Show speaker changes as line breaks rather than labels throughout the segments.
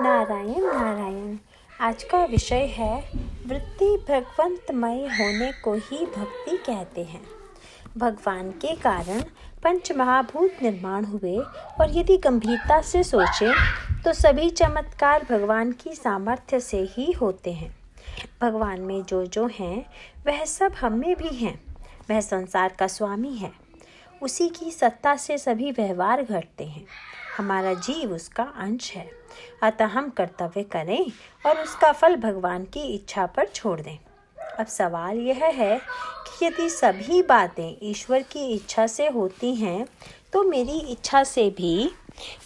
नारायण नारायण। आज का विषय है, वृत्ति भगवंतमय होने को ही भक्ति कहते हैं। भगवान के कारण पंच महाभूत निर्माण हुए और यदि गंभीरता से सोचें तो सभी चमत्कार भगवान की सामर्थ्य से ही होते हैं। भगवान में जो जो हैं, वह सब हम में भी हैं। वह संसार का स्वामी है। उसी की सत्ता से सभी व्यवहार घटते हैं। हमारा जीव उसका अंश है। अतः हम कर्तव्य करें और उसका फल भगवान की इच्छा पर छोड़ दें। अब सवाल यह है कि यदि सभी बातें ईश्वर की इच्छा से होती हैं तो मेरी इच्छा से भी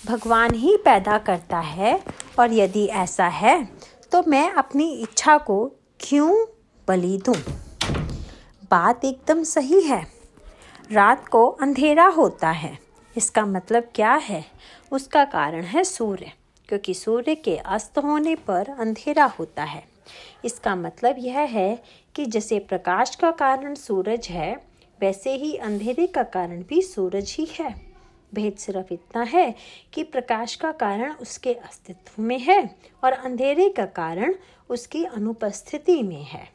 भगवान ही पैदा करता है और यदि ऐसा है तो मैं अपनी इच्छा को क्यों बलि दूँ? बात एकदम सही है। रात को अंधेरा होता है। इसका मतलब क्या है? उसका कारण है सूर्य, क्योंकि सूर्य के अस्त होने पर अंधेरा होता है। इसका मतलब यह है कि जैसे प्रकाश का कारण सूरज है, वैसे ही अंधेरे का कारण भी सूरज ही है। भेद सिर्फ़ इतना है कि प्रकाश का कारण उसके अस्तित्व में है और अंधेरे का कारण उसकी अनुपस्थिति में है।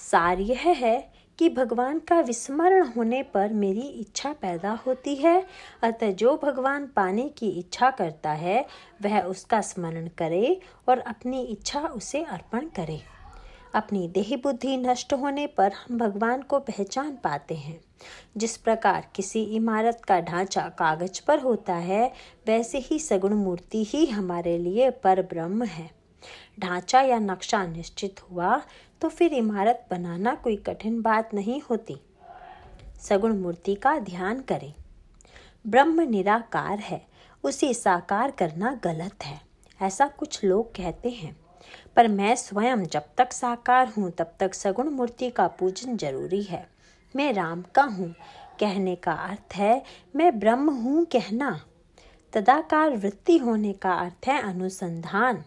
सार यह है कि भगवान का विस्मरण होने पर मेरी इच्छा पैदा होती है, अतः जो भगवान पाने की इच्छा करता है, वह उसका स्मरण करे और अपनी इच्छा उसे अर्पण करे। अपनी देह बुद्धि नष्ट होने पर हम भगवान को पहचान पाते हैं। जिस प्रकार किसी इमारत का ढांचा कागज़ पर होता है, वैसे ही सगुण मूर्ति ही हमारे लिए पर ब्रह्म है। ढांचा या नक्शा निश्चित हुआ तो फिर इमारत बनाना कोई कठिन बात नहीं होती। सगुण मूर्ति का ध्यान करें। ब्रह्म निराकार है, उसे साकार करना गलत है, ऐसा कुछ लोग कहते हैं। पर मैं स्वयं जब तक साकार हूँ, तब तक सगुण मूर्ति का पूजन ज़रूरी है। मैं राम का हूँ, कहने का अर्थ है, मैं ब्रह्म हूँ कहना। तदाकार वृत्ति होने का अर्थ है अनुसंधान।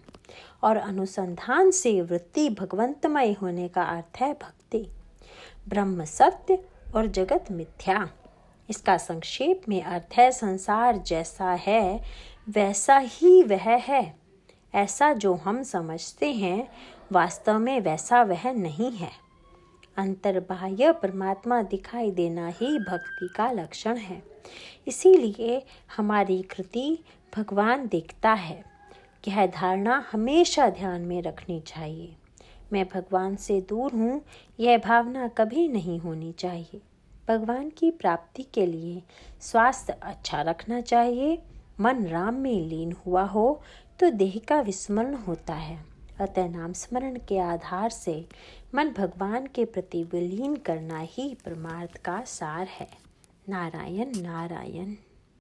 और अनुसंधान से वृत्ति भगवंतमय होने का अर्थ है भक्ति। ब्रह्म सत्य और जगत मिथ्या। इसका संक्षेप में अर्थ है, संसार जैसा है, वैसा ही वह है। ऐसा जो हम समझते हैं, वास्तव में वैसा वह नहीं है। अंतर्बाह्य परमात्मा दिखाई देना ही भक्ति का लक्षण है। इसीलिए हमारी कृति भगवान दिखता है। यह धारणा हमेशा ध्यान में रखनी चाहिए। मैं भगवान से दूर हूँ, यह भावना कभी नहीं होनी चाहिए। भगवान की प्राप्ति के लिए स्वास्थ्य अच्छा रखना चाहिए। मन राम में लीन हुआ हो तो देह का विस्मरण होता है। अतः नाम स्मरण के आधार से मन भगवान के प्रति विलीन करना ही परमार्थ का सार है। नारायण नारायण।